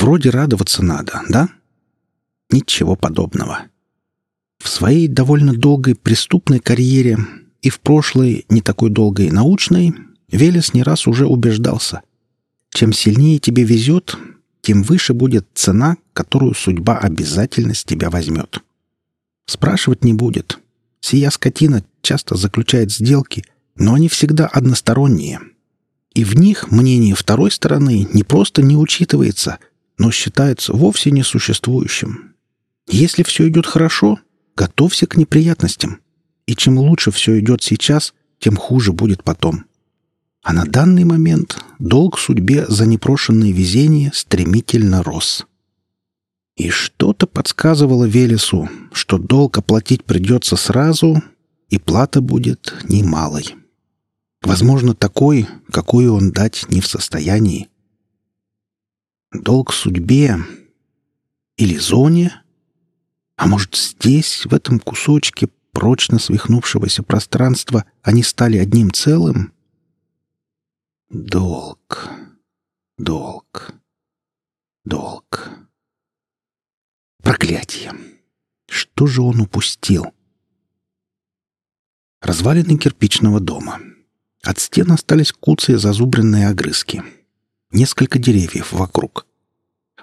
Вроде радоваться надо, да? Ничего подобного. В своей довольно долгой преступной карьере и в прошлой, не такой долгой научной, Велес не раз уже убеждался. Чем сильнее тебе везет, тем выше будет цена, которую судьба обязательно с тебя возьмет. Спрашивать не будет. Сия скотина часто заключает сделки, но они всегда односторонние. И в них мнение второй стороны не просто не учитывается, но считается вовсе несуществующим. Если все идет хорошо, готовься к неприятностям. И чем лучше все идет сейчас, тем хуже будет потом. А на данный момент долг судьбе за непрошенное везение стремительно рос. И что-то подсказывало Велесу, что долг оплатить придется сразу, и плата будет немалой. Возможно, такой, какую он дать не в состоянии. Долг судьбе или зоне, а может, здесь, в этом кусочке прочно свихнувшегося пространства, они стали одним целым? Долг, долг, долг. Проклятие! Что же он упустил? Развалины кирпичного дома. От стен остались куцые зазубренные огрызки. Несколько деревьев вокруг.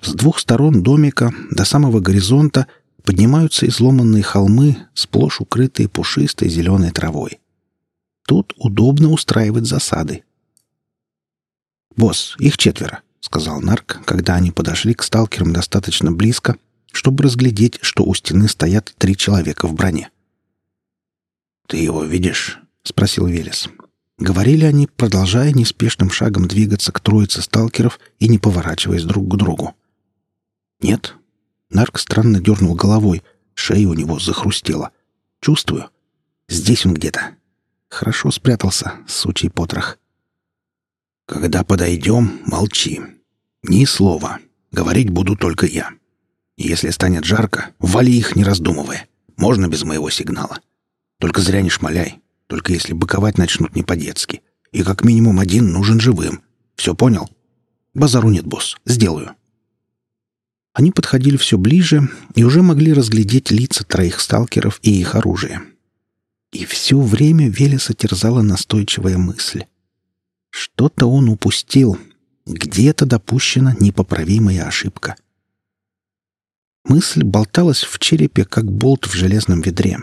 С двух сторон домика до самого горизонта поднимаются изломанные холмы, сплошь укрытые пушистой зеленой травой. Тут удобно устраивать засады. «Босс, их четверо», — сказал Нарк, когда они подошли к сталкерам достаточно близко, чтобы разглядеть, что у стены стоят три человека в броне. «Ты его видишь?» — спросил Велес. Говорили они, продолжая неспешным шагом двигаться к троице сталкеров и не поворачиваясь друг к другу. «Нет». Нарк странно дернул головой, шея у него захрустела. «Чувствую. Здесь он где-то. Хорошо спрятался, сучий потрох». «Когда подойдем, молчи. Ни слова. Говорить буду только я. Если станет жарко, вали их, не раздумывая. Можно без моего сигнала. Только зря не шмаляй. Только если быковать начнут не по-детски. И как минимум один нужен живым. Все понял? Базару нет, босс. Сделаю. Они подходили все ближе и уже могли разглядеть лица троих сталкеров и их оружие. И все время Велеса терзала настойчивая мысль. Что-то он упустил. Где-то допущена непоправимая ошибка — Мысль болталась в черепе, как болт в железном ведре.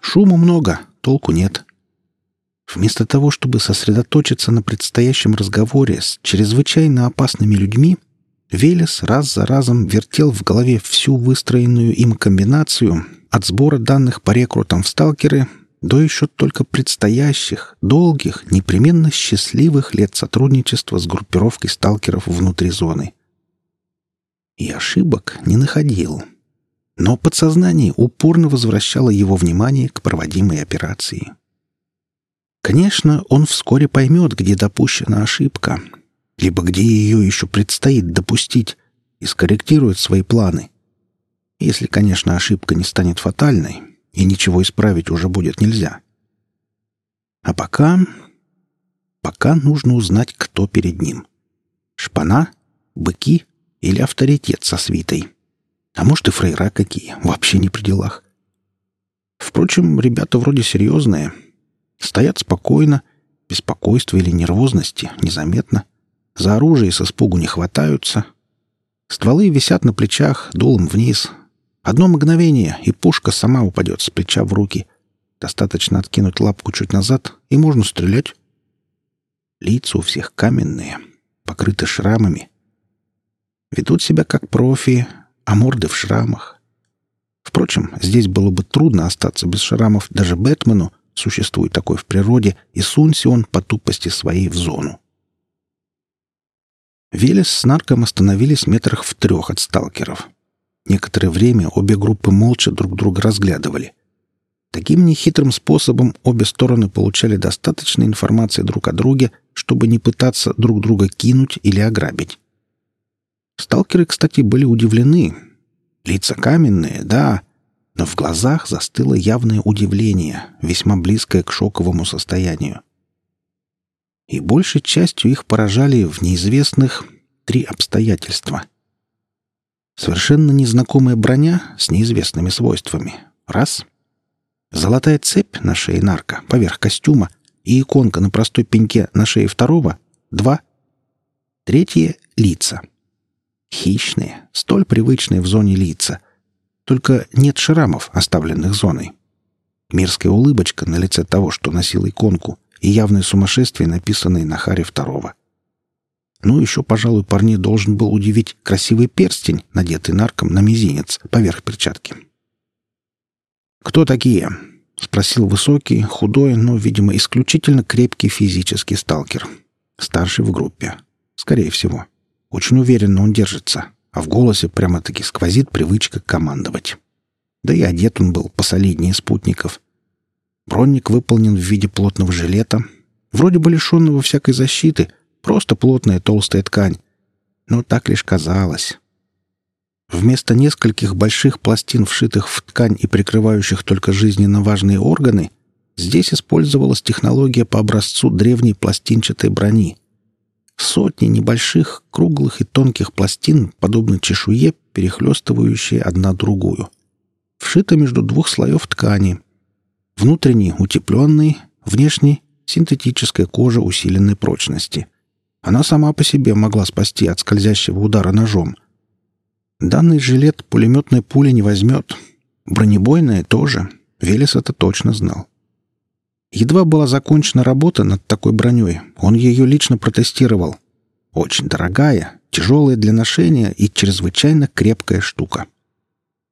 Шума много, толку нет. Вместо того, чтобы сосредоточиться на предстоящем разговоре с чрезвычайно опасными людьми, Велес раз за разом вертел в голове всю выстроенную им комбинацию от сбора данных по рекрутам в сталкеры до еще только предстоящих, долгих, непременно счастливых лет сотрудничества с группировкой сталкеров внутри зоны — и ошибок не находил. Но подсознание упорно возвращало его внимание к проводимой операции. Конечно, он вскоре поймет, где допущена ошибка, либо где ее еще предстоит допустить, и скорректирует свои планы. Если, конечно, ошибка не станет фатальной, и ничего исправить уже будет нельзя. А пока... Пока нужно узнать, кто перед ним. Шпана? Быки? Или авторитет со свитой. А может и фрейра какие, вообще не при делах. Впрочем, ребята вроде серьезные. Стоят спокойно, беспокойства или нервозности незаметно. За оружие со спугу не хватаются. Стволы висят на плечах, дулом вниз. Одно мгновение, и пушка сама упадет с плеча в руки. Достаточно откинуть лапку чуть назад, и можно стрелять. Лица у всех каменные, покрыты шрамами, Ведут себя как профи, а морды в шрамах. Впрочем, здесь было бы трудно остаться без шрамов даже Бэтмену, существует такой в природе, и сунься он по тупости своей в зону. Велес с Нарком остановились метрах в трех от сталкеров. Некоторое время обе группы молча друг друга разглядывали. Таким нехитрым способом обе стороны получали достаточно информации друг о друге, чтобы не пытаться друг друга кинуть или ограбить. Сталкеры, кстати, были удивлены. Лица каменные, да, но в глазах застыло явное удивление, весьма близкое к шоковому состоянию. И большей частью их поражали в неизвестных три обстоятельства. Совершенно незнакомая броня с неизвестными свойствами. Раз. Золотая цепь на шее нарка поверх костюма и иконка на простой пеньке на шее второго. Два. Третье — лица. Хищные, столь привычные в зоне лица. Только нет шрамов, оставленных зоной. Мерзкая улыбочка на лице того, что носил иконку, и явное сумасшествие, написанное на харе второго. Ну, еще, пожалуй, парней должен был удивить красивый перстень, надетый нарком на мизинец, поверх перчатки. «Кто такие?» — спросил высокий, худой, но, видимо, исключительно крепкий физический сталкер. Старший в группе. Скорее всего. Очень уверенно он держится, а в голосе прямо-таки сквозит привычка командовать. Да и одет он был посолиднее спутников. Бронник выполнен в виде плотного жилета, вроде бы лишенного всякой защиты — Просто плотная толстая ткань. Но так лишь казалось. Вместо нескольких больших пластин, вшитых в ткань и прикрывающих только жизненно важные органы, здесь использовалась технология по образцу древней пластинчатой брони. Сотни небольших, круглых и тонких пластин, подобно чешуе, перехлестывающие одна другую. Вшита между двух слоев ткани. Внутренний — утепленный, внешний — синтетическая кожа усиленной прочности. Она сама по себе могла спасти от скользящего удара ножом. Данный жилет пулеметной пули не возьмет. Бронебойная тоже. Велес это точно знал. Едва была закончена работа над такой броней, он ее лично протестировал. Очень дорогая, тяжелая для ношения и чрезвычайно крепкая штука.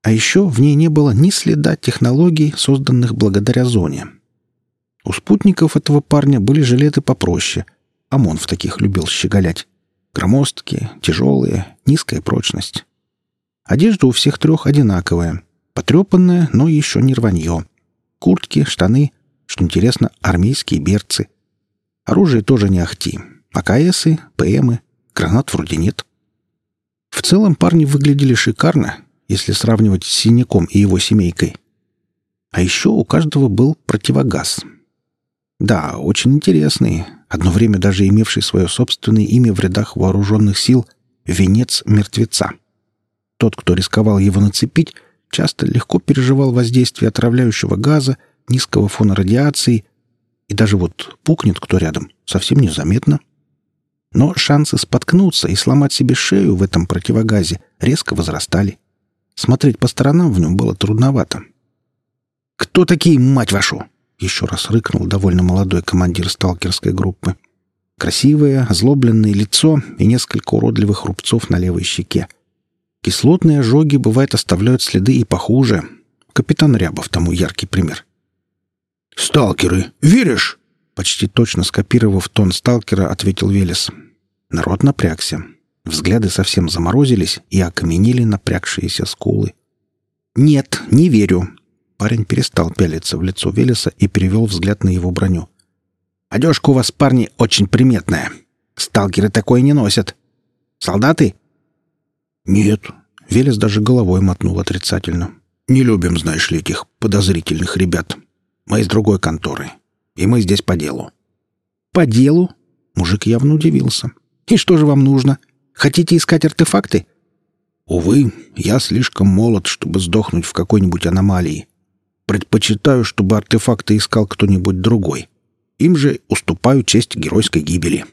А еще в ней не было ни следа технологий, созданных благодаря зоне. У спутников этого парня были жилеты попроще — ОМОН в таких любил щеголять. Громоздкие, тяжелые, низкая прочность. Одежда у всех трех одинаковая. Потрепанная, но еще не рванье. Куртки, штаны, что интересно, армейские берцы. Оружие тоже не ахти. АКСы, ПМы, гранат вроде нет. В целом парни выглядели шикарно, если сравнивать с Синяком и его семейкой. А еще у каждого был противогаз. Да, очень интересный, одно время даже имевший свое собственное имя в рядах вооруженных сил «Венец мертвеца». Тот, кто рисковал его нацепить, часто легко переживал воздействие отравляющего газа, низкого фона радиации, и даже вот пукнет кто рядом, совсем незаметно. Но шансы споткнуться и сломать себе шею в этом противогазе резко возрастали. Смотреть по сторонам в нем было трудновато. «Кто такие, мать вашу?» еще раз рыкнул довольно молодой командир сталкерской группы. Красивое, озлобленное лицо и несколько уродливых рубцов на левой щеке. Кислотные ожоги, бывает, оставляют следы и похуже. Капитан Рябов тому яркий пример. «Сталкеры, веришь?» Почти точно скопировав тон сталкера, ответил Велес. Народ напрягся. Взгляды совсем заморозились и окаменели напрягшиеся скулы. «Нет, не верю», Парень перестал пялиться в лицо Велеса и перевел взгляд на его броню. «Одежка у вас, парни, очень приметная. Сталкеры такое не носят. Солдаты?» «Нет». Велес даже головой мотнул отрицательно. «Не любим, знаешь ли, этих подозрительных ребят. Мы из другой конторы. И мы здесь по делу». «По делу?» Мужик явно удивился. «И что же вам нужно? Хотите искать артефакты?» «Увы, я слишком молод, чтобы сдохнуть в какой-нибудь аномалии. Предпочитаю, чтобы артефакты искал кто-нибудь другой. Им же уступаю честь геройской гибели.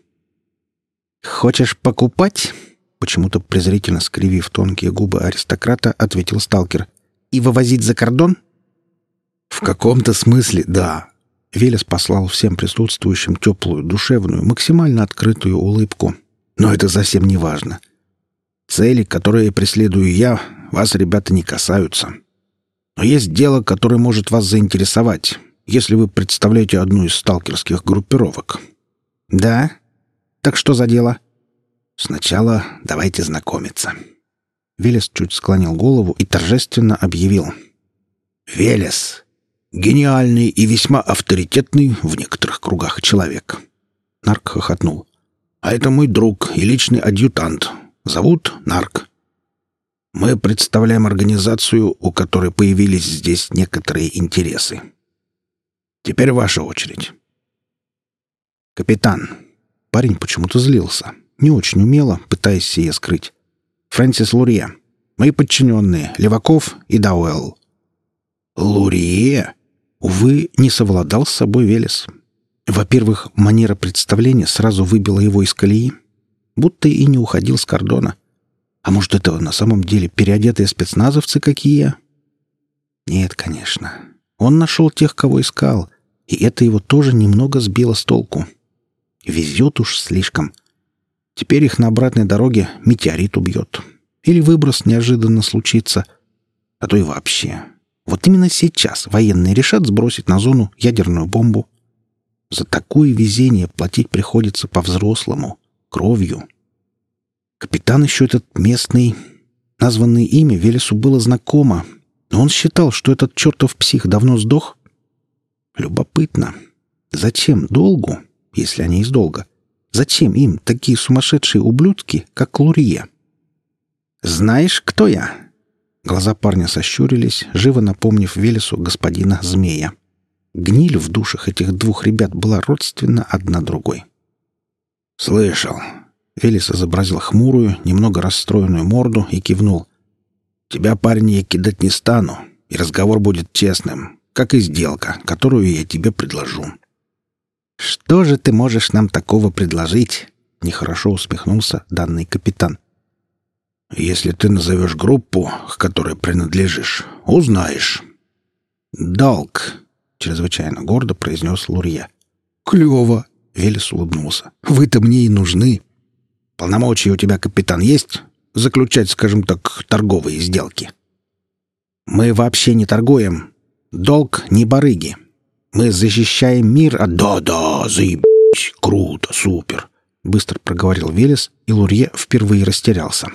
«Хочешь покупать?» Почему-то презрительно скривив тонкие губы аристократа, ответил сталкер. «И вывозить за кордон?» «В каком-то смысле, да». Велес послал всем присутствующим теплую, душевную, максимально открытую улыбку. «Но это совсем не важно. Цели, которые преследую я, вас, ребята, не касаются. Но есть дело, которое может вас заинтересовать, если вы представляете одну из сталкерских группировок. Да? Так что за дело? Сначала давайте знакомиться. Велес чуть склонил голову и торжественно объявил. Велес. Гениальный и весьма авторитетный в некоторых кругах человек. Нарк хохотнул. А это мой друг и личный адъютант. Зовут Нарк. Мы представляем организацию, у которой появились здесь некоторые интересы. Теперь ваша очередь. Капитан. Парень почему-то злился. Не очень умело, пытаясь сие скрыть. Фрэнсис Лурье. Мои подчиненные — Леваков и Дауэлл». «Лурье?» Увы, не совладал с собой Велес. Во-первых, манера представления сразу выбила его из колеи, будто и не уходил с кордона. А может, это на самом деле переодетые спецназовцы какие? Нет, конечно. Он нашел тех, кого искал, и это его тоже немного сбило с толку. Везет уж слишком. Теперь их на обратной дороге метеорит убьет. Или выброс неожиданно случится. А то и вообще. Вот именно сейчас военные решат сбросить на зону ядерную бомбу. За такое везение платить приходится по-взрослому, кровью. Капитан еще этот местный, названное имя Велесу было знакомо, но он считал, что этот чертов псих давно сдох. Любопытно. Зачем долгу, если они из долга? Зачем им такие сумасшедшие ублюдки, как Лурье? «Знаешь, кто я?» Глаза парня сощурились, живо напомнив Велесу господина Змея. Гниль в душах этих двух ребят была родственна одна другой. «Слышал». Велес изобразил хмурую, немного расстроенную морду и кивнул. «Тебя, парень, я кидать не стану, и разговор будет честным, как и сделка, которую я тебе предложу». «Что же ты можешь нам такого предложить?» — нехорошо усмехнулся данный капитан. «Если ты назовешь группу, к которой принадлежишь, узнаешь». «Долг», — чрезвычайно гордо произнес Лурье. «Клево!» — Велес улыбнулся. «Вы-то мне и нужны. Полномочия у тебя, капитан, есть? Заключать, скажем так, торговые сделки?» «Мы вообще не торгуем. Долг не барыги. Мы защищаем мир от...» «Да-да, заебись! Круто, супер!» — быстро проговорил Велес, и Лурье впервые растерялся.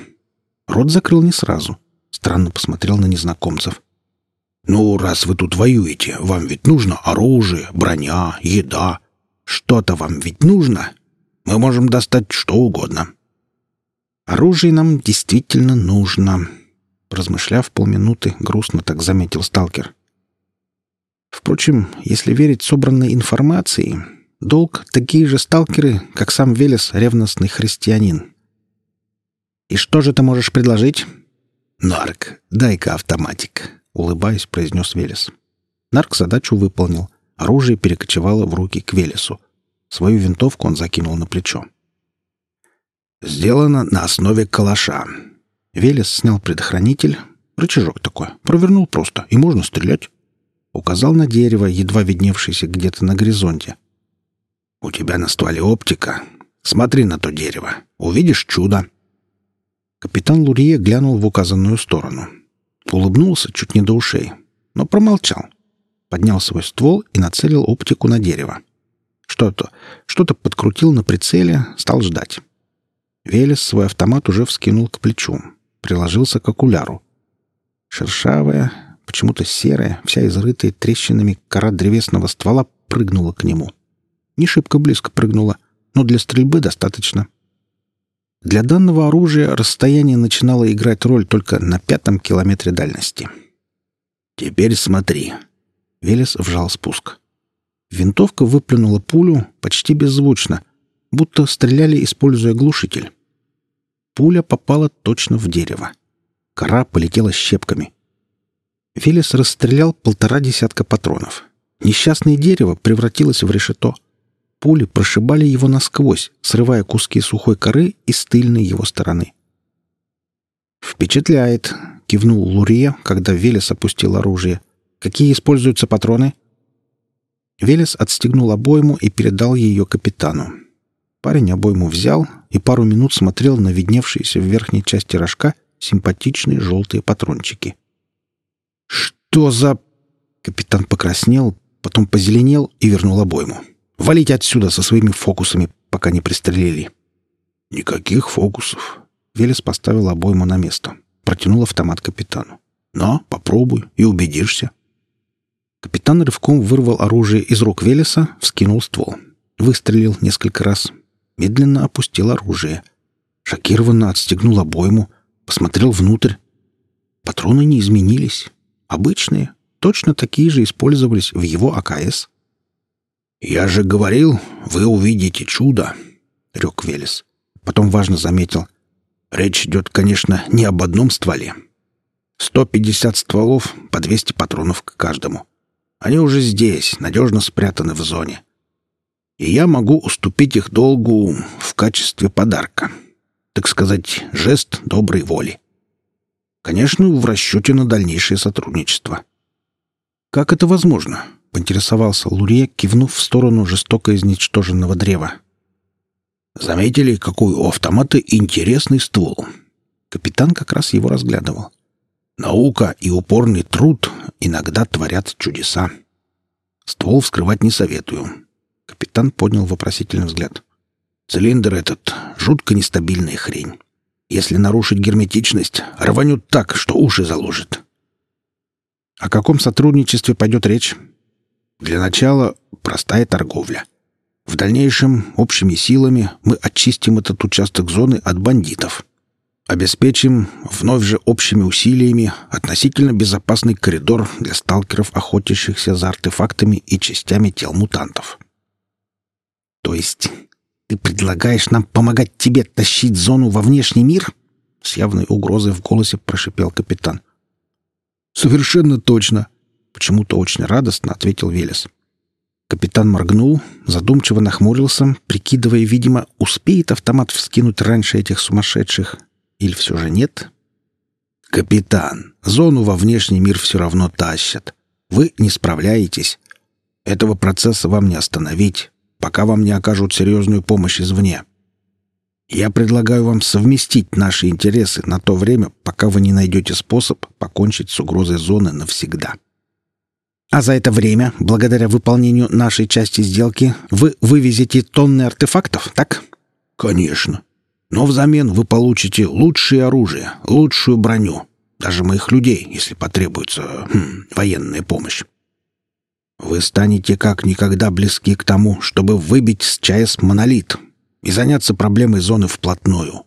Рот закрыл не сразу. Странно посмотрел на незнакомцев. «Ну, раз вы тут воюете, вам ведь нужно оружие, броня, еда. Что-то вам ведь нужно. Мы можем достать что угодно». «Оружие нам действительно нужно», — размышляв полминуты, грустно так заметил сталкер. Впрочем, если верить собранной информации, долг — такие же сталкеры, как сам Велес — ревностный христианин. «И что же ты можешь предложить?» «Нарк, дай-ка автоматик», — улыбаясь, произнес Велес. Нарк задачу выполнил. Оружие перекочевало в руки к Велесу. Свою винтовку он закинул на плечо. «Сделано на основе калаша». Велес снял предохранитель. Рычажок такой. Провернул просто, и можно стрелять. Указал на дерево, едва видневшееся где-то на горизонте. «У тебя на стволе оптика. Смотри на то дерево. Увидишь чудо». Капитан Лурье глянул в указанную сторону. Улыбнулся чуть не до ушей, но промолчал. Поднял свой ствол и нацелил оптику на дерево. Что-то, что-то подкрутил на прицеле, стал ждать. Велес свой автомат уже вскинул к плечу, приложился к окуляру. Шершавая, почему-то серая, вся изрытая трещинами кора древесного ствола прыгнула к нему. Не шибко близко прыгнула, но для стрельбы достаточно. Для данного оружия расстояние начинало играть роль только на пятом километре дальности. «Теперь смотри». Велес вжал спуск. Винтовка выплюнула пулю почти беззвучно, будто стреляли, используя глушитель. Пуля попала точно в дерево. Кора полетела щепками. Велес расстрелял полтора десятка патронов. Несчастное дерево превратилось в решето — Пули прошибали его насквозь, срывая куски сухой коры из тыльной его стороны. «Впечатляет!» — кивнул Лурье, когда Велес опустил оружие. «Какие используются патроны?» Велес отстегнул обойму и передал ее капитану. Парень обойму взял и пару минут смотрел на видневшиеся в верхней части рожка симпатичные желтые патрончики. «Что за...» Капитан покраснел, потом позеленел и вернул обойму. Валить отсюда со своими фокусами, пока не пристрелили. Никаких фокусов. Велес поставил обойму на место. Протянул автомат капитану. Но попробуй и убедишься. Капитан рывком вырвал оружие из рук Велеса, вскинул ствол. Выстрелил несколько раз. Медленно опустил оружие. Шокированно отстегнул обойму. Посмотрел внутрь. Патроны не изменились. Обычные. Точно такие же использовались в его АКС. «Я же говорил, вы увидите чудо», — рёк Велес. Потом важно заметил. «Речь идет, конечно, не об одном стволе. 150 стволов, по 200 патронов к каждому. Они уже здесь, надежно спрятаны в зоне. И я могу уступить их долгу в качестве подарка. Так сказать, жест доброй воли. Конечно, в расчете на дальнейшее сотрудничество. «Как это возможно?» — поинтересовался Лурье, кивнув в сторону жестоко изничтоженного древа. «Заметили, какой у автомата интересный ствол?» Капитан как раз его разглядывал. Наука и упорный труд иногда творят чудеса. Ствол вскрывать не советую. Капитан поднял вопросительный взгляд. Цилиндр этот — жутко нестабильная хрень. Если нарушить герметичность, рванет так, что уши заложит. О каком сотрудничестве пойдет речь? Для начала простая торговля. В дальнейшем общими силами мы очистим этот участок зоны от бандитов. Обеспечим вновь же общими усилиями относительно безопасный коридор для сталкеров, охотящихся за артефактами и частями тел мутантов. То есть ты предлагаешь нам помогать тебе тащить зону во внешний мир? С явной угрозой в голосе прошипел капитан. Совершенно точно, почему-то очень радостно ответил Велес. Капитан моргнул, задумчиво нахмурился, прикидывая, видимо, успеет автомат вскинуть раньше этих сумасшедших, или все же нет? «Капитан, зону во внешний мир все равно тащат. Вы не справляетесь. Этого процесса вам не остановить, пока вам не окажут серьезную помощь извне. Я предлагаю вам совместить наши интересы на то время, пока вы не найдете способ покончить с угрозой зоны навсегда». А за это время, благодаря выполнению нашей части сделки, вы вывезете тонны артефактов, так? Конечно. Но взамен вы получите лучшее оружие, лучшую броню, даже моих людей, если потребуется хм, военная помощь. Вы станете как никогда близки к тому, чтобы выбить с ЧАЭС монолит и заняться проблемой зоны вплотную.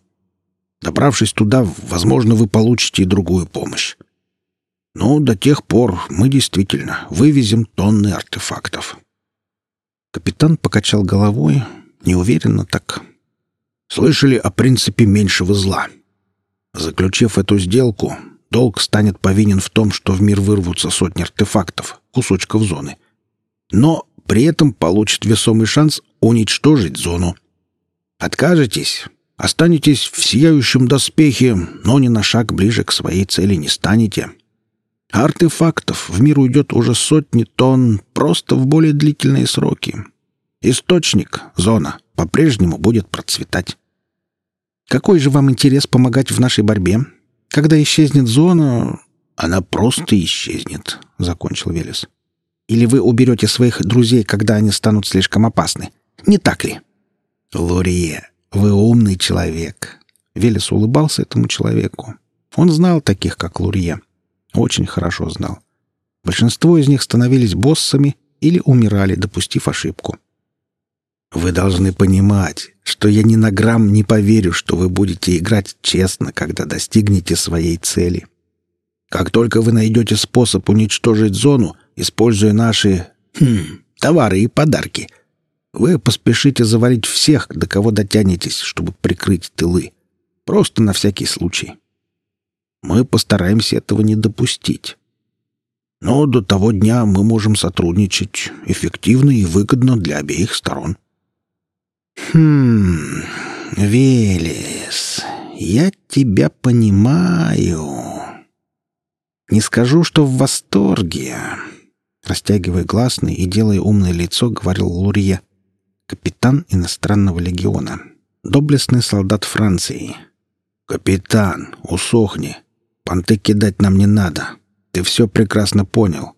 Добравшись туда, возможно, вы получите и другую помощь. Но до тех пор мы действительно вывезем тонны артефактов. Капитан покачал головой, неуверенно так, Слышали о принципе меньшего зла. Заключив эту сделку, долг станет повинен в том, что в мир вырвутся сотни артефактов, кусочков зоны. Но при этом получит весомый шанс уничтожить зону. Откажетесь, останетесь в сияющем доспехе, но ни на шаг ближе к своей цели не станете. Артефактов в мир уйдет уже сотни тонн просто в более длительные сроки. Источник, зона, по-прежнему будет процветать. Какой же вам интерес помогать в нашей борьбе? Когда исчезнет зона, она просто исчезнет, — закончил Велес. Или вы уберете своих друзей, когда они станут слишком опасны? Не так ли? Лурие, вы умный человек. Велес улыбался этому человеку. Он знал таких, как Лурье. Очень хорошо знал. Большинство из них становились боссами или умирали, допустив ошибку. Вы должны понимать, что я ни на грамм не поверю, что вы будете играть честно, когда достигнете своей цели. Как только вы найдете способ уничтожить зону, используя наши хм, товары и подарки, вы поспешите завалить всех, до кого дотянетесь, чтобы прикрыть тылы. Просто на всякий случай. Мы постараемся этого не допустить. Но до того дня мы можем сотрудничать эффективно и выгодно для обеих сторон. «Хм, Велес, я тебя понимаю. Не скажу, что в восторге». Растягивая гласный и делая умное лицо, говорил Лурье. Капитан иностранного легиона. Доблестный солдат Франции. «Капитан, усохни. Понты кидать нам не надо. Ты все прекрасно понял.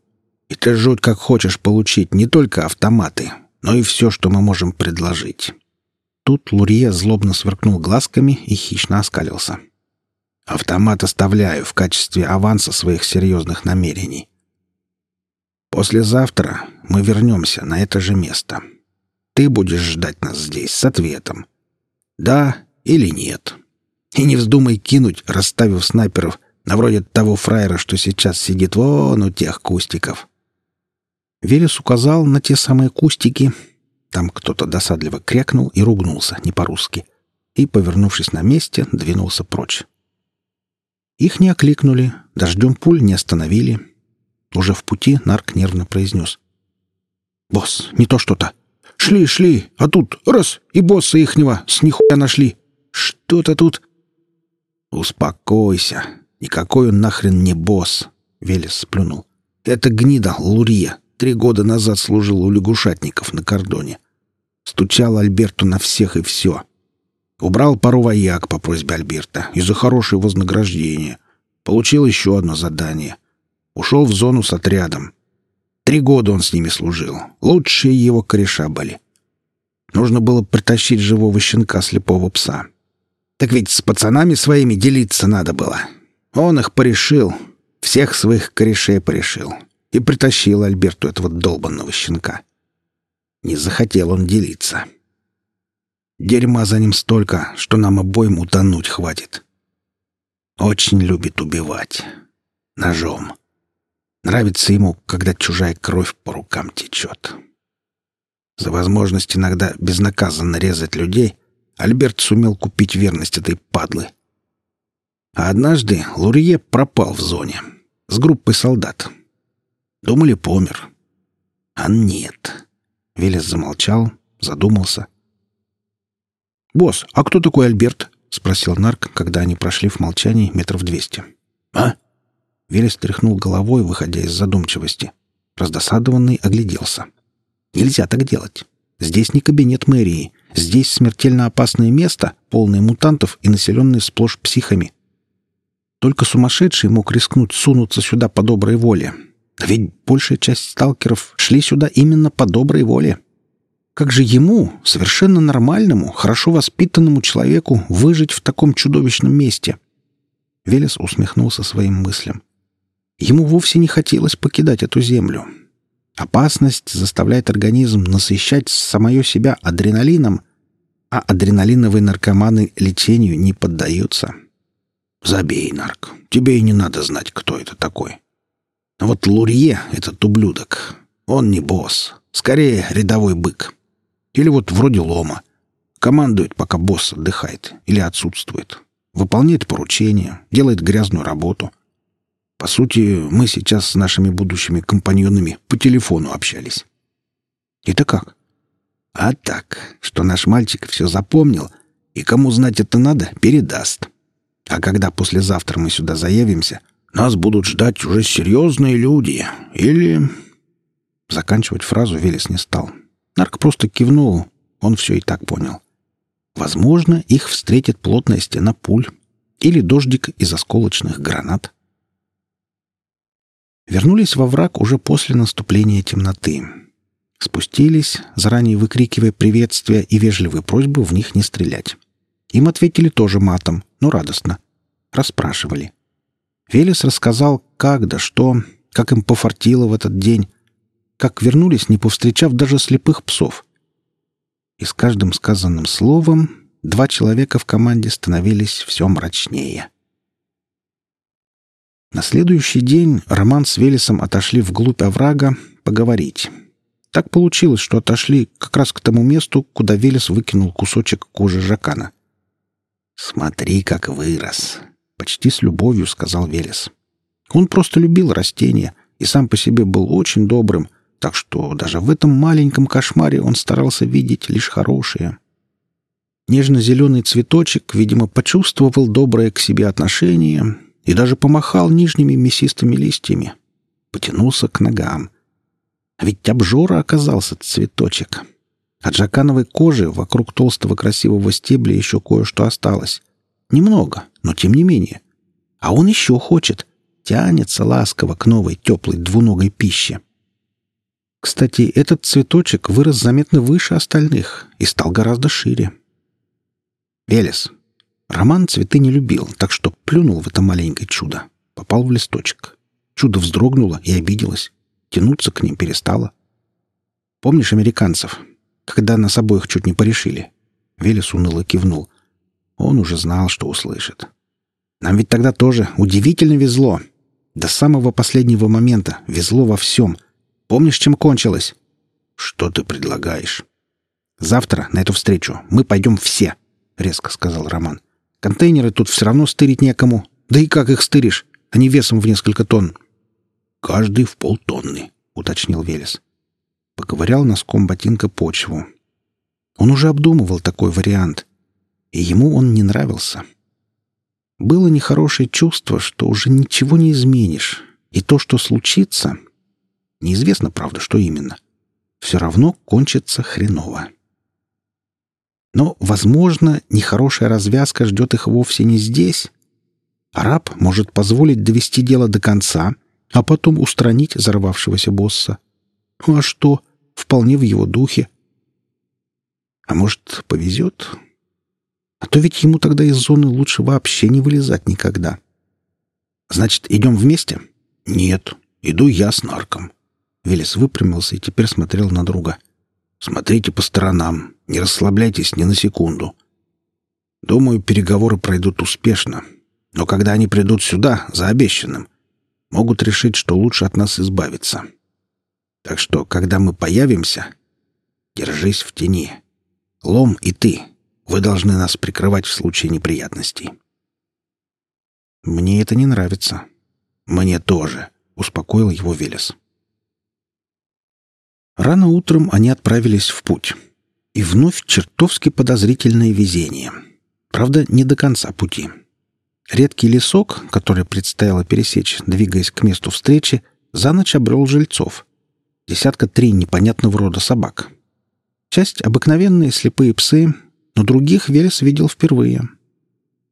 И ты жуть как хочешь получить не только автоматы, но и все, что мы можем предложить». Тут Лурье злобно сверкнул глазками и хищно оскалился. «Автомат оставляю в качестве аванса своих серьезных намерений. Послезавтра мы вернемся на это же место. Ты будешь ждать нас здесь с ответом. Да или нет. И не вздумай кинуть, расставив снайперов, на вроде того фраера, что сейчас сидит вон у тех кустиков». Велес указал на те самые кустики, там кто-то досадливо крякнул и ругнулся, не по-русски, и, повернувшись на месте, двинулся прочь. Их не окликнули, Дождем пуль не остановили. Уже в пути нарк нервно произнес. «Босс, не то что-то. Шли, шли, а тут раз, и босса ихнего с нихуя нашли. Что-то тут...» «Успокойся. Никакой он нахрен не босс», — Велес сплюнул. «Это гнида Лурия. Три года назад служил у лягушатников на кордоне. Стучал Альберту на всех и все. Убрал пару вояк по просьбе Альберта и за хорошее вознаграждение. Получил еще одно задание. Ушел в зону с отрядом. Три года он с ними служил. Лучшие его кореша были. Нужно было притащить живого щенка слепого пса. Так ведь с пацанами своими делиться надо было. Он их порешил. Всех своих корешей порешил. И притащил Альберту этого долбанного щенка. Не захотел он делиться. Дерьма за ним столько, что нам обоим утонуть хватит. Очень любит убивать. Ножом. Нравится ему, когда чужая кровь по рукам течет. За возможность иногда безнаказанно резать людей Альберт сумел купить верность этой падлы. А однажды Лурье пропал в зоне с группой солдат. Думали, помер. А нет. Велес замолчал, задумался — «Босс, а кто такой Альберт?» — спросил Нарк, когда они прошли в молчании метров двести. «А?» Велес тряхнул головой, выходя из задумчивости. Раздосадованный огляделся. «Нельзя так делать. Здесь не кабинет мэрии. Здесь смертельно опасное место, полное мутантов и населенное сплошь психами. Только сумасшедший мог рискнуть сунуться сюда по доброй воле. Ведь большая часть сталкеров шли сюда именно по доброй воле. Как же ему, совершенно нормальному, хорошо воспитанному человеку, выжить в таком чудовищном месте? Велес усмехнулся своим мыслям. Ему вовсе не хотелось покидать эту землю. Опасность заставляет организм насыщать самое себя адреналином, а адреналиновые наркоманы лечению не поддаются. Забей, нарк. Тебе и не надо знать, кто это такой. вот Лурье, этот ублюдок, он не босс, скорее рядовой бык. Или вот вроде лома. Командует, пока босс отдыхает или отсутствует. Выполняет поручения, делает грязную работу. По сути, мы сейчас с нашими будущими компаньонами по телефону общались. Это как? А так, что наш мальчик все запомнил, и кому знать это надо, передаст. А когда послезавтра мы сюда заявимся, нас будут ждать уже серьезные люди. Или... Заканчивать фразу Велес не стал. Нарк просто кивнул, он все и так понял. Возможно, их встретит плотная стена пуль или дождик из осколочных гранат. Вернулись во враг уже после наступления темноты. Спустились, заранее выкрикивая приветствия и вежливые просьбы в них не стрелять. Им ответили тоже матом, но радостно. Расспрашивали. Велес рассказал, как да что, как им пофартило в этот день, как вернулись, не повстречав даже слепых псов. И с каждым сказанным словом два человека в команде становились все мрачнее. На следующий день Роман с Велесом отошли вглубь оврага поговорить. Так получилось, что отошли как раз к тому месту, куда Велес выкинул кусочек кожи жакана. «Смотри, как вырос!» — почти с любовью сказал Велес. Он просто любил растения и сам по себе был очень добрым, так что даже в этом маленьком кошмаре он старался видеть лишь хорошее. Нежно-зеленый цветочек, видимо, почувствовал доброе к себе отношение и даже помахал нижними мясистыми листьями. Потянулся к ногам. А ведь обжора оказался цветочек. От жакановой кожи вокруг толстого красивого стебля еще кое-что осталось. Немного, но тем не менее. А он еще хочет. Тянется ласково к новой теплой двуногой пище. Кстати, этот цветочек вырос заметно выше остальных и стал гораздо шире. Велес. Роман цветы не любил, так что плюнул в это маленькое чудо. Попал в листочек. Чудо вздрогнуло и обиделось. Тянуться к ним перестало. Помнишь американцев, когда нас обоих чуть не порешили? Велес уныло кивнул. Он уже знал, что услышит. Нам ведь тогда тоже удивительно везло. До самого последнего момента везло во всем — Помнишь, чем кончилось?» «Что ты предлагаешь?» «Завтра на эту встречу мы пойдем все», — резко сказал Роман. «Контейнеры тут все равно стырить некому. Да и как их стыришь? не весом в несколько тонн. «Каждый в полтонны», — уточнил Велес. Поковырял носком ботинка почву. Он уже обдумывал такой вариант, и ему он не нравился. Было нехорошее чувство, что уже ничего не изменишь, и то, что случится, неизвестно, правда, что именно, все равно кончится хреново. Но, возможно, нехорошая развязка ждет их вовсе не здесь. Араб может позволить довести дело до конца, а потом устранить взорвавшегося босса. А что? Вполне в его духе. А может, повезет? А то ведь ему тогда из зоны лучше вообще не вылезать никогда. Значит, идем вместе? Нет, иду я с нарком. Велес выпрямился и теперь смотрел на друга. Смотрите по сторонам, не расслабляйтесь ни на секунду. Думаю, переговоры пройдут успешно. Но когда они придут сюда, за обещанным, могут решить, что лучше от нас избавиться. Так что, когда мы появимся, держись в тени. Лом и ты вы должны нас прикрывать в случае неприятностей. Мне это не нравится. Мне тоже, успокоил его Велес. Рано утром они отправились в путь. И вновь чертовски подозрительное везение. Правда, не до конца пути. Редкий лесок, который предстояло пересечь, двигаясь к месту встречи, за ночь обрел жильцов. Десятка три непонятного рода собак. Часть — обыкновенные слепые псы, но других Велес видел впервые.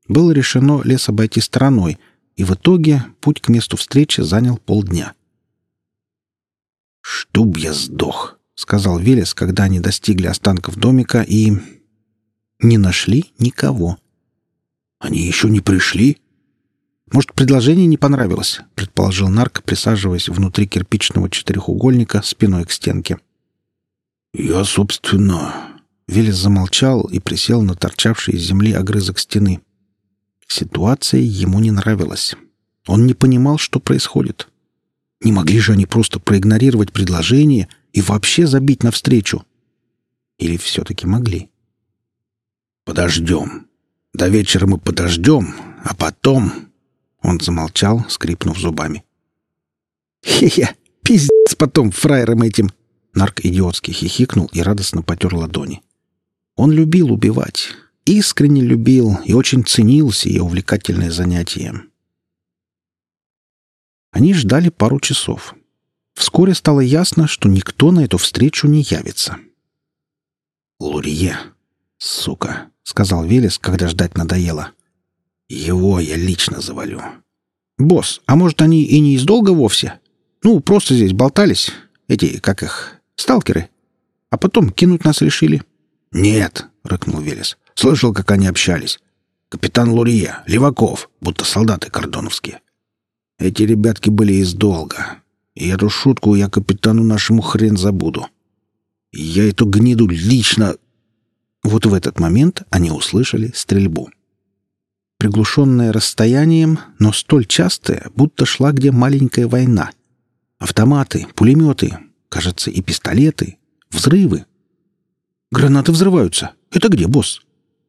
Было решено лес обойти стороной, и в итоге путь к месту встречи занял полдня. «Чтоб я сдох!» — сказал Велес, когда они достигли останков домика и... не нашли никого. «Они еще не пришли?» «Может, предложение не понравилось?» — предположил Нарк, присаживаясь внутри кирпичного четырехугольника спиной к стенке. «Я, собственно, Велес замолчал и присел на торчавший из земли огрызок стены. Ситуация ему не нравилась. Он не понимал, что происходит. Не могли же они просто проигнорировать предложение и вообще забить навстречу? Или все-таки могли? «Подождем. До вечера мы подождем, а потом...» Он замолчал, скрипнув зубами. «Хе-хе, пиздец потом фраером этим!» Нарк идиотски хихикнул и радостно потер ладони. Он любил убивать, искренне любил и очень ценил сие увлекательное занятие. Они ждали пару часов. Вскоре стало ясно, что никто на эту встречу не явится. «Лурье, сука», — сказал Велес, когда ждать надоело. «Его я лично завалю». «Босс, а может, они и не из долга вовсе? Ну, просто здесь болтались, эти, как их, сталкеры, а потом кинуть нас решили». «Нет», — рыкнул Велес. «Слышал, как они общались. Капитан Лурия, Леваков, будто солдаты кордоновские. Эти ребятки были из долга. И эту шутку я капитану нашему хрен забуду. Я эту гниду лично...» Вот в этот момент они услышали стрельбу. Приглушенная расстоянием, но столь частая, будто шла где маленькая война. Автоматы, пулеметы, кажется, и пистолеты, взрывы, Гранаты взрываются. Это где, босс?»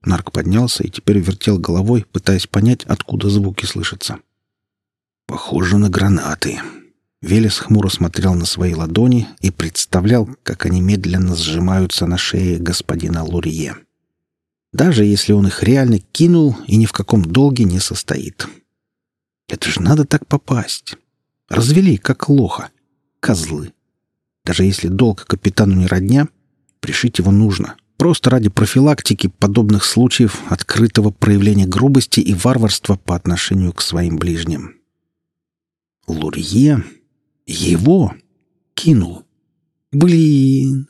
Нарк поднялся и теперь вертел головой, пытаясь понять, откуда звуки слышатся. «Похоже на гранаты». Велес хмуро смотрел на свои ладони и представлял, как они медленно сжимаются на шее господина Лурье. Даже если он их реально кинул и ни в каком долге не состоит. Это же надо так попасть. Развели, как лоха. Козлы. Даже если долг капитану не родня, Пришить его нужно. Просто ради профилактики подобных случаев открытого проявления грубости и варварства по отношению к своим ближним. Лурье его кинул. Блин!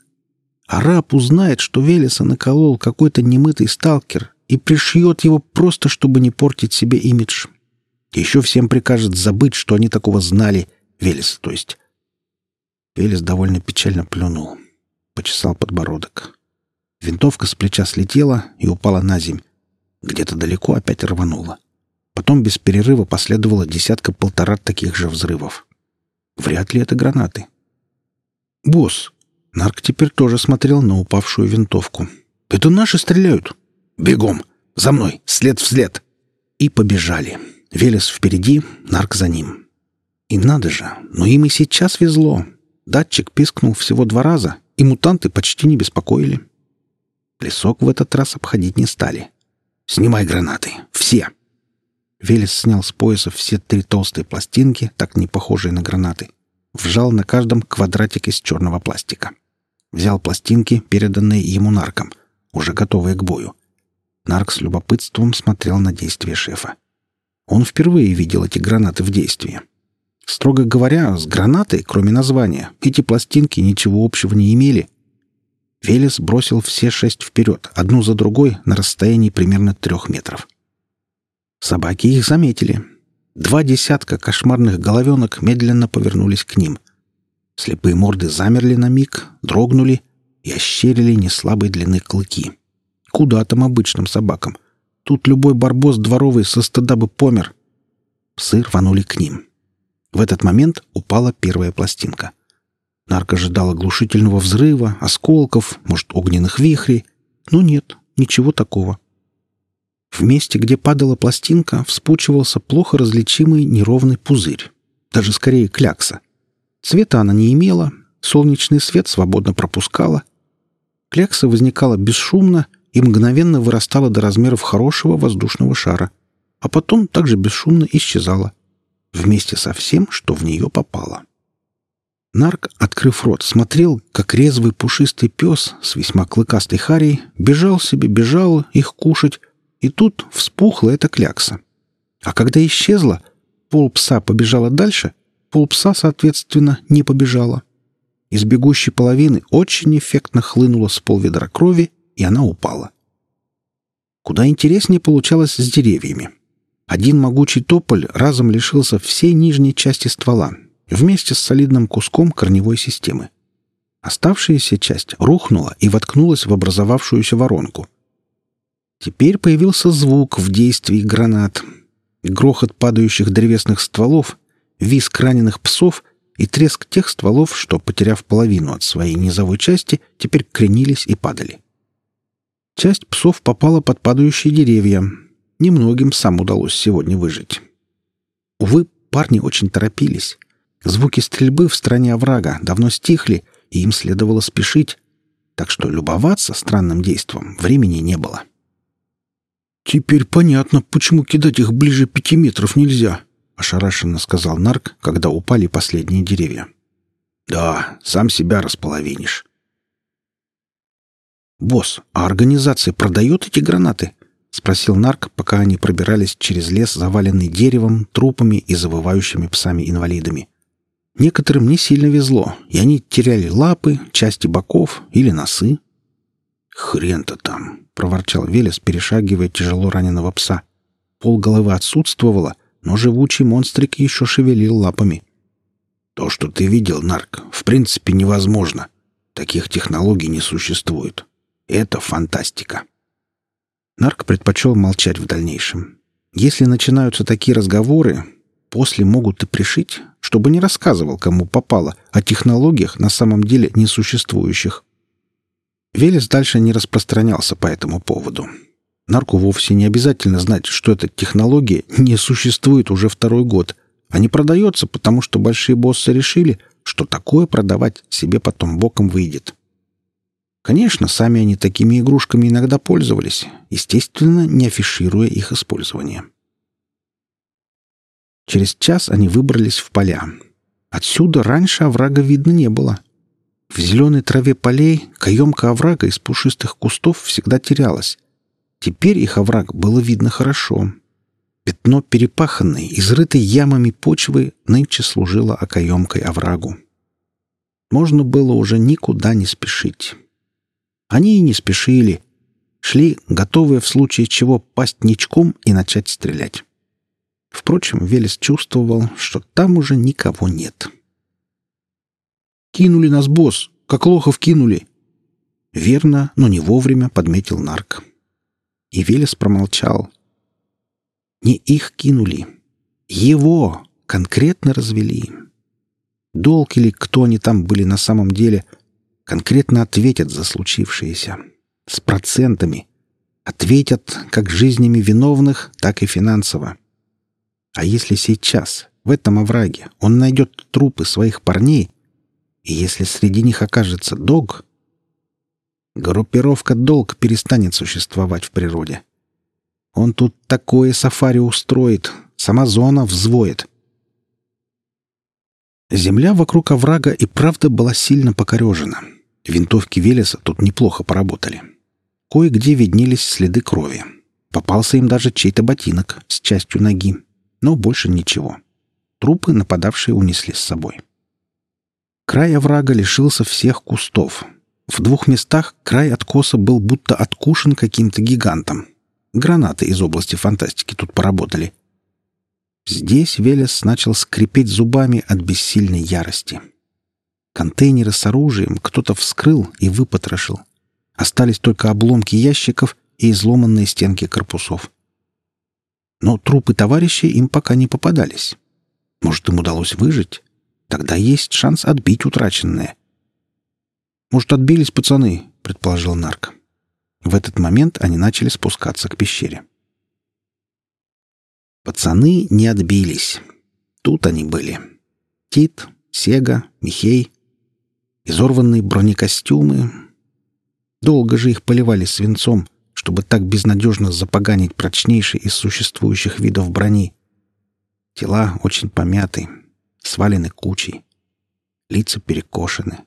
Араб узнает, что Велеса наколол какой-то немытый сталкер и пришьет его просто, чтобы не портить себе имидж. Еще всем прикажет забыть, что они такого знали. Велес, то есть. Велес довольно печально плюнул почесал подбородок. Винтовка с плеча слетела и упала на земь. Где-то далеко опять рванула. Потом без перерыва последовало десятка-полтора таких же взрывов. Вряд ли это гранаты. «Босс!» Нарк теперь тоже смотрел на упавшую винтовку. «Это наши стреляют!» «Бегом! За мной! След в след!» И побежали. Велес впереди, Нарк за ним. И надо же, но им и сейчас везло. Датчик пискнул всего два раза, и мутанты почти не беспокоили. Лесок в этот раз обходить не стали. «Снимай гранаты! Все!» Велес снял с пояса все три толстые пластинки, так не похожие на гранаты. Вжал на каждом квадратик из черного пластика. Взял пластинки, переданные ему нарком, уже готовые к бою. Нарк с любопытством смотрел на действия шефа. Он впервые видел эти гранаты в действии. Строго говоря, с гранатой, кроме названия, эти пластинки ничего общего не имели. Велес бросил все шесть вперед, одну за другой, на расстоянии примерно трех метров. Собаки их заметили. Два десятка кошмарных головенок медленно повернулись к ним. Слепые морды замерли на миг, дрогнули и ощерили неслабой длины клыки. Куда там обычным собакам? Тут любой барбос дворовый со стыда бы помер. Псы рванули к ним. В этот момент упала первая пластинка. Нарк ожидал оглушительного взрыва, осколков, может, огненных вихрей. Но нет, ничего такого. В месте, где падала пластинка, вспучивался плохо различимый неровный пузырь. Даже скорее клякса. Цвета она не имела, солнечный свет свободно пропускала. Клякса возникала бесшумно и мгновенно вырастала до размеров хорошего воздушного шара, а потом также бесшумно исчезала, вместе со всем, что в нее попало. Нарк, открыв рот, смотрел, как резвый пушистый пес с весьма клыкастой харей бежал себе, бежал их кушать, и тут вспухла эта клякса. А когда исчезла, пол пса побежала дальше, пол пса, соответственно, не побежала. Из бегущей половины очень эффектно хлынуло с полведра крови, и она упала. Куда интереснее получалось с деревьями. Один могучий тополь разом лишился всей нижней части ствола, вместе с солидным куском корневой системы. Оставшаяся часть рухнула и воткнулась в образовавшуюся воронку. Теперь появился звук в действии гранат. Грохот падающих древесных стволов, визг раненых псов и треск тех стволов, что, потеряв половину от своей низовой части, теперь кренились и падали. Часть псов попала под падающие деревья. Немногим сам удалось сегодня выжить. Увы, парни очень торопились. Звуки стрельбы в стране оврага давно стихли, и им следовало спешить, так что любоваться странным действом времени не было. «Теперь понятно, почему кидать их ближе пяти метров нельзя», — ошарашенно сказал Нарк, когда упали последние деревья. «Да, сам себя располовинишь». «Босс, а организация продает эти гранаты?» — спросил Нарк, пока они пробирались через лес, заваленный деревом, трупами и завывающими псами-инвалидами. Некоторым не сильно везло, и они теряли лапы, части боков или носы. «Хрен-то там!» — проворчал Велес, перешагивая тяжело раненого пса. Пол головы отсутствовало, но живучий монстрик еще шевелил лапами. «То, что ты видел, Нарк, в принципе невозможно. Таких технологий не существует. Это фантастика». Нарк предпочел молчать в дальнейшем. Если начинаются такие разговоры, после могут и пришить, чтобы не рассказывал, кому попало, о технологиях на самом деле несуществующих. Велес дальше не распространялся по этому поводу. Нарку вовсе не обязательно знать, что эта технология не существует уже второй год, а не продается, потому что большие боссы решили, что такое продавать себе потом боком выйдет. Конечно, сами они такими игрушками иногда пользовались, естественно, не афишируя их использование. Через час они выбрались в поля. Отсюда раньше оврага видно не было. В зеленой траве полей каемка оврага из пушистых кустов всегда терялась. Теперь их овраг было видно хорошо. Пятно перепаханной, изрытой ямами почвы нынче служило окоемкой оврагу. Можно было уже никуда не спешить. Они и не спешили. Шли, готовые в случае чего пасть ничком и начать стрелять. Впрочем, Велес чувствовал, что там уже никого нет. «Кинули нас, босс! Как лохов кинули!» Верно, но не вовремя подметил Нарк. И Велес промолчал. Не их кинули. Его конкретно развели. Долг или кто они там были на самом деле, конкретно ответят за случившееся. С процентами. Ответят как жизнями виновных, так и финансово. А если сейчас, в этом овраге, он найдет трупы своих парней, и если среди них окажется дог, группировка «Долг» перестанет существовать в природе. Он тут такое сафари устроит, сама зона взвоет. Земля вокруг оврага и правда была сильно покорежена. Винтовки Велеса тут неплохо поработали. Кое-где виднелись следы крови. Попался им даже чей-то ботинок с частью ноги, но больше ничего. Трупы нападавшие унесли с собой. Край оврага лишился всех кустов. В двух местах край откоса был будто откушен каким-то гигантом. Гранаты из области фантастики тут поработали. Здесь Велес начал скрипеть зубами от бессильной ярости. Контейнеры с оружием кто-то вскрыл и выпотрошил. Остались только обломки ящиков и изломанные стенки корпусов. Но трупы товарищей им пока не попадались. Может, им удалось выжить? Тогда есть шанс отбить утраченное. «Может, отбились пацаны?» — предположил Нарк. В этот момент они начали спускаться к пещере. Пацаны не отбились. Тут они были. Тит, Сега, Михей. Изорванные бронекостюмы. Долго же их поливали свинцом, чтобы так безнадежно запоганить прочнейший из существующих видов брони. Тела очень помяты, свалены кучей. Лица перекошены.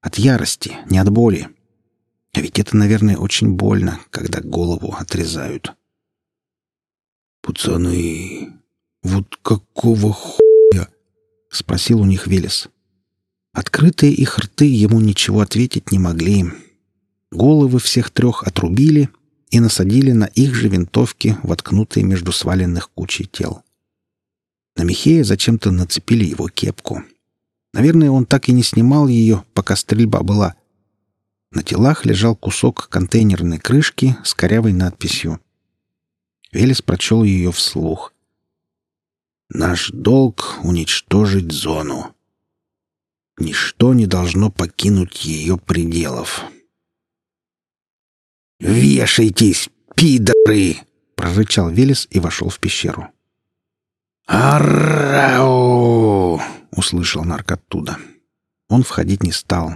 От ярости, не от боли. А ведь это, наверное, очень больно, когда голову отрезают. «Пацаны, вот какого хуя?» — спросил у них Велес. Открытые их рты ему ничего ответить не могли. Головы всех трех отрубили и насадили на их же винтовки, воткнутые между сваленных кучей тел. На Михея зачем-то нацепили его кепку. Наверное, он так и не снимал ее, пока стрельба была. На телах лежал кусок контейнерной крышки с корявой надписью. Велес прочел ее вслух. «Наш долг — уничтожить зону. Ничто не должно покинуть ее пределов». «Вешайтесь, пидоры!» — прорычал Велес и вошел в пещеру. «Арау!» — услышал нарк оттуда. Он входить не стал.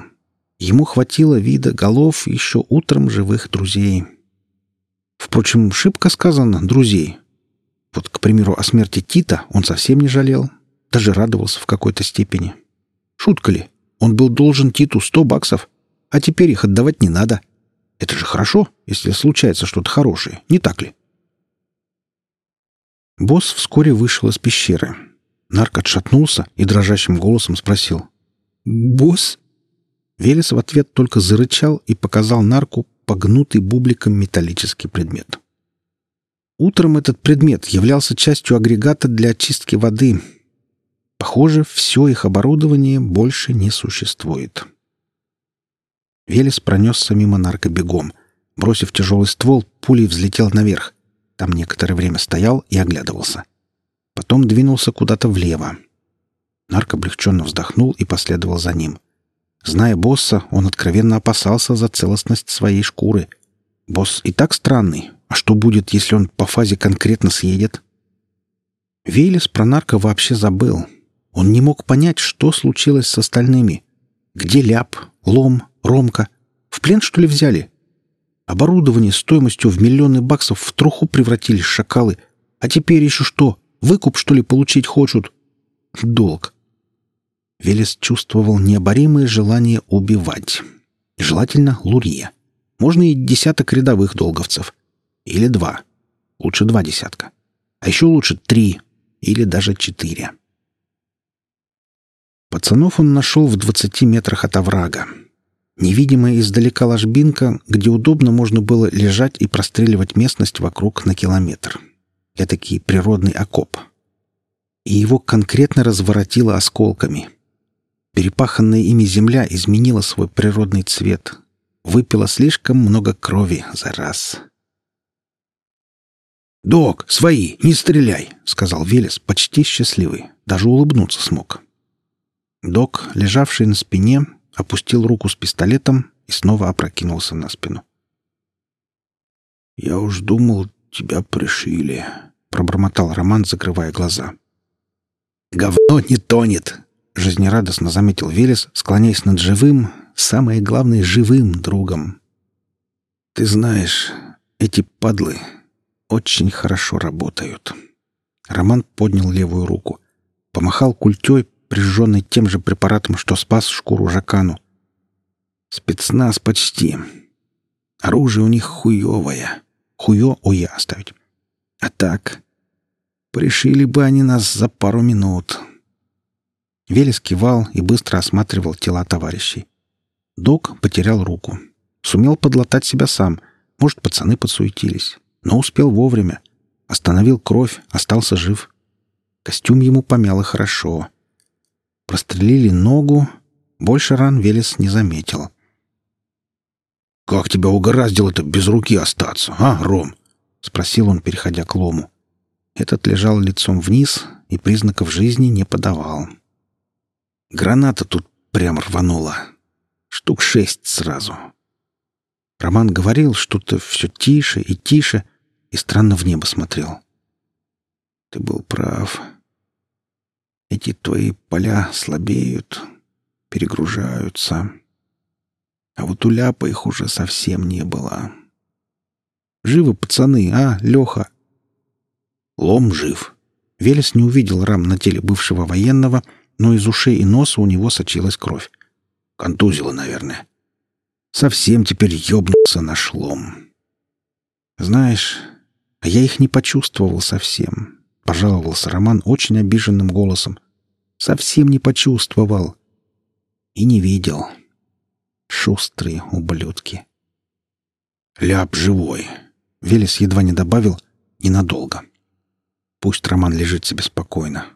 Ему хватило вида голов еще утром живых друзей. Впрочем, шибко сказано «друзей». Вот, к примеру, о смерти Тита он совсем не жалел, даже радовался в какой-то степени. Шутка ли? Он был должен Титу сто баксов, а теперь их отдавать не надо. Это же хорошо, если случается что-то хорошее, не так ли? Босс вскоре вышел из пещеры. Нарк отшатнулся и дрожащим голосом спросил. «Босс?» Велес в ответ только зарычал и показал Нарку погнутый бубликом металлический предмет. Утром этот предмет являлся частью агрегата для очистки воды. Похоже, все их оборудование больше не существует. Велес пронесся мимо нарка бегом. Бросив тяжелый ствол, пулей взлетел наверх. Там некоторое время стоял и оглядывался. Потом двинулся куда-то влево. Нарк облегченно вздохнул и последовал за ним. Зная босса, он откровенно опасался за целостность своей шкуры. Босс и так странный. А что будет, если он по фазе конкретно съедет? Вейлис про нарко вообще забыл. Он не мог понять, что случилось с остальными. Где Ляп, Лом, Ромка? В плен, что ли, взяли? Оборудование стоимостью в миллионы баксов в труху превратились шакалы. А теперь еще что? Выкуп, что ли, получить хочут? Долг. Велес чувствовал необоримое желание убивать. Желательно Лурье. Можно и десяток рядовых долговцев. Или два. Лучше два десятка. А еще лучше три. Или даже четыре. Пацанов он нашел в двадцати метрах от оврага. Невидимая издалека ложбинка, где удобно можно было лежать и простреливать местность вокруг на километр. Этакий природный окоп. И его конкретно разворотило осколками. Перепаханная ими земля изменила свой природный цвет. Выпила слишком много крови за раз. «Док, свои, не стреляй!» — сказал Велес, почти счастливый. Даже улыбнуться смог. Док, лежавший на спине, опустил руку с пистолетом и снова опрокинулся на спину. «Я уж думал, тебя пришили», — пробормотал Роман, закрывая глаза. «Говно не тонет!» — жизнерадостно заметил Велес, склоняясь над живым, самое главное, живым другом. «Ты знаешь, эти падлы очень хорошо работают». Роман поднял левую руку, помахал культей, прижженной тем же препаратом, что спас шкуру Жакану. «Спецназ почти. Оружие у них хуевое. Хуё я оставить. А так, пришили бы они нас за пару минут». Велес кивал и быстро осматривал тела товарищей. Док потерял руку. Сумел подлатать себя сам. Может, пацаны подсуетились. Но успел вовремя. Остановил кровь, остался жив. Костюм ему помяло хорошо. Прострелили ногу. Больше ран Велес не заметил. «Как тебя угораздило-то без руки остаться, а, Ром?» — спросил он, переходя к лому. Этот лежал лицом вниз и признаков жизни не подавал. Граната тут прям рванула. Штук шесть сразу. Роман говорил что-то все тише и тише и странно в небо смотрел. Ты был прав. Эти твои поля слабеют, перегружаются. А вот у Ляпа их уже совсем не было. Живы пацаны, а, Леха? Лом жив. Велес не увидел рам на теле бывшего военного, но из ушей и носа у него сочилась кровь. Контузило, наверное. Совсем теперь ёбнулся на шлом. Знаешь, а я их не почувствовал совсем. Пожаловался Роман очень обиженным голосом. Совсем не почувствовал. И не видел. Шустрые ублюдки. Ляп живой. Велес едва не добавил «ненадолго». Пусть Роман лежит себе спокойно.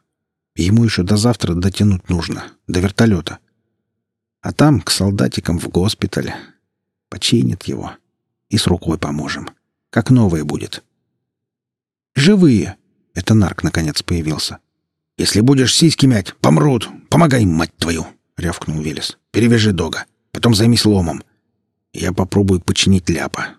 Ему еще до завтра дотянуть нужно, до вертолета. А там к солдатикам в госпиталь. Починит его. И с рукой поможем. Как новое будет. «Живые!» — это нарк наконец появился. «Если будешь сиськи мять, помрут! Помогай, мать твою!» — рявкнул Велес. «Перевяжи дога. Потом займись ломом. Я попробую починить ляпа.